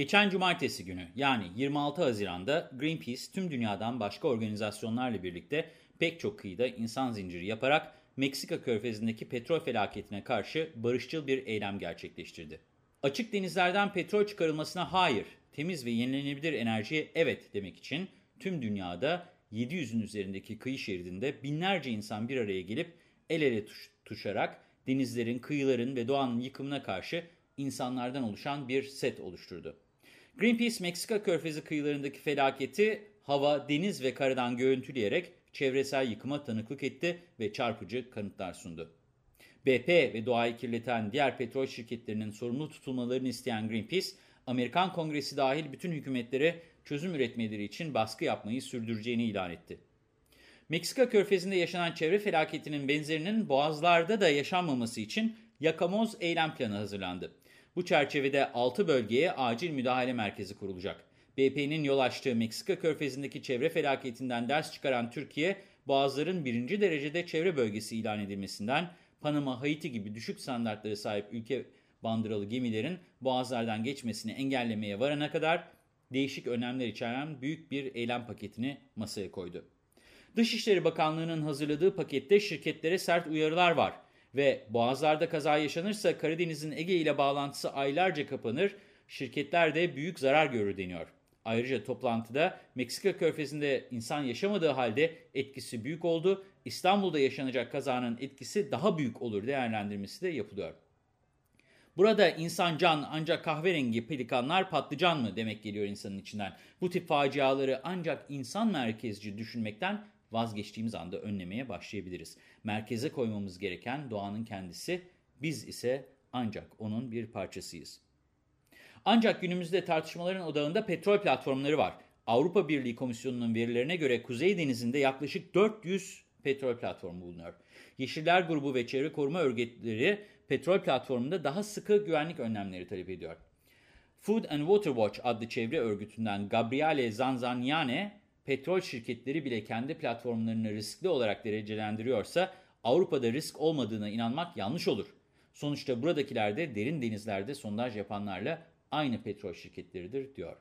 Geçen cumartesi günü yani 26 Haziran'da Greenpeace tüm dünyadan başka organizasyonlarla birlikte pek çok kıyıda insan zinciri yaparak Meksika körfezindeki petrol felaketine karşı barışçıl bir eylem gerçekleştirdi. Açık denizlerden petrol çıkarılmasına hayır, temiz ve yenilenebilir enerjiye evet demek için tüm dünyada 700'ün üzerindeki kıyı şeridinde binlerce insan bir araya gelip el ele tuş tuşarak denizlerin, kıyıların ve doğanın yıkımına karşı insanlardan oluşan bir set oluşturdu. Greenpeace, Meksika körfezi kıyılarındaki felaketi hava, deniz ve karadan görüntüleyerek çevresel yıkıma tanıklık etti ve çarpıcı kanıtlar sundu. BP ve doğayı kirleten diğer petrol şirketlerinin sorumlu tutulmalarını isteyen Greenpeace, Amerikan Kongresi dahil bütün hükümetlere çözüm üretmeleri için baskı yapmayı sürdüreceğini ilan etti. Meksika körfezinde yaşanan çevre felaketinin benzerinin boğazlarda da yaşanmaması için Yakamoz eylem planı hazırlandı. Bu çerçevede 6 bölgeye acil müdahale merkezi kurulacak. BP'nin yol açtığı Meksika körfezindeki çevre felaketinden ders çıkaran Türkiye, boğazların birinci derecede çevre bölgesi ilan edilmesinden, Panama, Haiti gibi düşük standartlara sahip ülke bandıralı gemilerin boğazlardan geçmesini engellemeye varana kadar değişik önlemler içeren büyük bir eylem paketini masaya koydu. Dışişleri Bakanlığı'nın hazırladığı pakette şirketlere sert uyarılar var ve boğazlarda kaza yaşanırsa Karadeniz'in Ege ile bağlantısı aylarca kapanır, şirketler de büyük zarar görür deniyor. Ayrıca toplantıda Meksika körfezinde insan yaşamadığı halde etkisi büyük oldu, İstanbul'da yaşanacak kazanın etkisi daha büyük olur değerlendirmesi de yapılıyor. Burada insan can ancak kahverengi pelikanlar patlıcan mı demek geliyor insanın içinden. Bu tip faciaları ancak insan merkezci düşünmekten vazgeçtiğimiz anda önlemeye başlayabiliriz. Merkeze koymamız gereken doğanın kendisi, biz ise ancak onun bir parçasıyız. Ancak günümüzde tartışmaların odağında petrol platformları var. Avrupa Birliği Komisyonu'nun verilerine göre Kuzey Denizi'nde yaklaşık 400 petrol platformu bulunuyor. Yeşiller Grubu ve çevre koruma örgütleri petrol platformunda daha sıkı güvenlik önlemleri talep ediyor. Food and Water Watch adlı çevre örgütünden Gabriele Zanzaniane, petrol şirketleri bile kendi platformlarını riskli olarak derecelendiriyorsa Avrupa'da risk olmadığına inanmak yanlış olur. Sonuçta buradakiler de derin denizlerde sondaj yapanlarla aynı petrol şirketleridir diyor.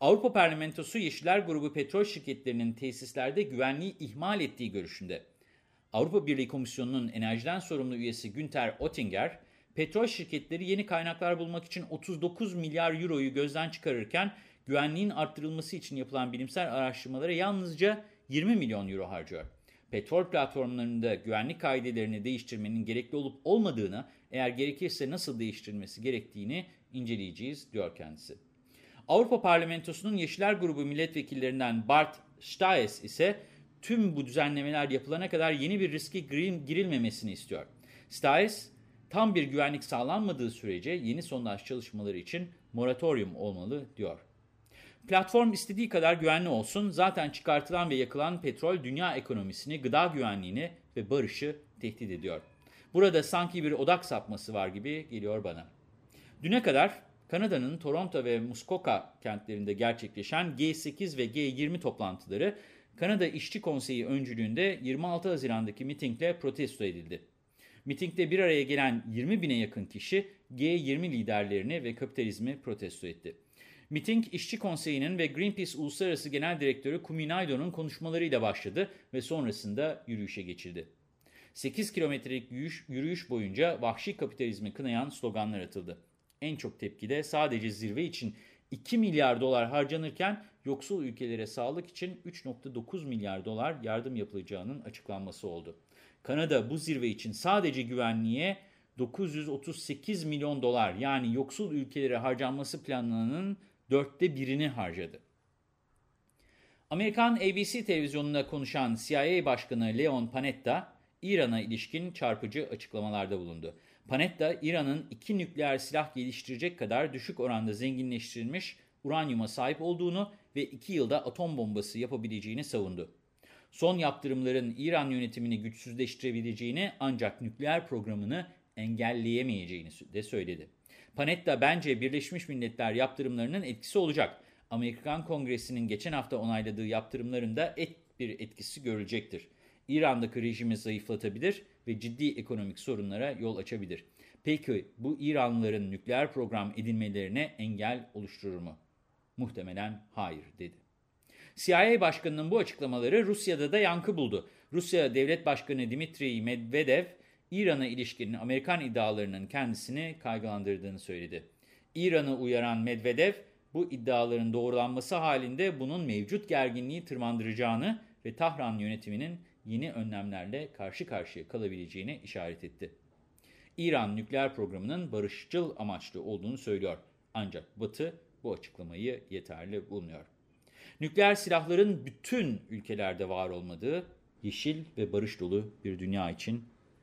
Avrupa Parlamentosu Yeşiller Grubu petrol şirketlerinin tesislerde güvenliği ihmal ettiği görüşünde. Avrupa Birliği Komisyonu'nun enerjiden sorumlu üyesi Günter Oettinger, petrol şirketleri yeni kaynaklar bulmak için 39 milyar euroyu gözden çıkarırken güvenliğin arttırılması için yapılan bilimsel araştırmalara yalnızca 20 milyon euro harcıyor. Petrol platformlarında güvenlik kaidelerini değiştirmenin gerekli olup olmadığını, eğer gerekirse nasıl değiştirilmesi gerektiğini inceleyeceğiz, diyor kendisi. Avrupa Parlamentosu'nun Yeşiller Grubu milletvekillerinden Bart Staes ise tüm bu düzenlemeler yapılana kadar yeni bir riske girilmemesini istiyor. Staes, tam bir güvenlik sağlanmadığı sürece yeni sondaj çalışmaları için moratorium olmalı diyor. Platform istediği kadar güvenli olsun, zaten çıkartılan ve yakılan petrol dünya ekonomisini, gıda güvenliğini ve barışı tehdit ediyor. Burada sanki bir odak sapması var gibi geliyor bana. Düne kadar Kanada'nın Toronto ve Muskoka kentlerinde gerçekleşen G8 ve G20 toplantıları Kanada İşçi Konseyi öncülüğünde 26 Haziran'daki mitingle protesto edildi. Mitingde bir araya gelen 20 bine yakın kişi G20 liderlerini ve kapitalizmi protesto etti. Miting, İşçi Konseyi'nin ve Greenpeace Uluslararası Genel Direktörü Kumi Naido'nun konuşmalarıyla başladı ve sonrasında yürüyüşe geçildi. 8 kilometrelik yürüyüş, yürüyüş boyunca vahşi kapitalizmi kınayan sloganlar atıldı. En çok tepki de sadece zirve için 2 milyar dolar harcanırken yoksul ülkelere sağlık için 3.9 milyar dolar yardım yapılacağının açıklanması oldu. Kanada bu zirve için sadece güvenliğe 938 milyon dolar yani yoksul ülkelere harcanması planlanan dörtte birini harcadı. Amerikan ABC televizyonunda konuşan CIA Başkanı Leon Panetta, İran'a ilişkin çarpıcı açıklamalarda bulundu. Panetta, İran'ın iki nükleer silah geliştirecek kadar düşük oranda zenginleştirilmiş uranyuma sahip olduğunu ve 2 yılda atom bombası yapabileceğini savundu. Son yaptırımların İran yönetimini güçsüzleştirebileceğini ancak nükleer programını engelleyemeyeceğini de söyledi. Panetta bence Birleşmiş Milletler yaptırımlarının etkisi olacak. Amerikan Kongresi'nin geçen hafta onayladığı yaptırımların da et bir etkisi görülecektir. İran'daki rejimi zayıflatabilir ve ciddi ekonomik sorunlara yol açabilir. Peki bu İranlıların nükleer program edinmelerine engel oluşturur mu? Muhtemelen hayır dedi. CIA Başkanı'nın bu açıklamaları Rusya'da da yankı buldu. Rusya Devlet Başkanı Dmitri Medvedev, İran'a ilişkin Amerikan iddialarının kendisini kaygılandırdığını söyledi. İran'ı uyaran Medvedev, bu iddiaların doğrulanması halinde bunun mevcut gerginliği tırmandıracağını ve Tahran yönetiminin yeni önlemlerle karşı karşıya kalabileceğine işaret etti. İran nükleer programının barışçıl amaçlı olduğunu söylüyor. Ancak Batı bu açıklamayı yeterli bulmuyor. Nükleer silahların bütün ülkelerde var olmadığı, yeşil ve barış dolu bir dünya için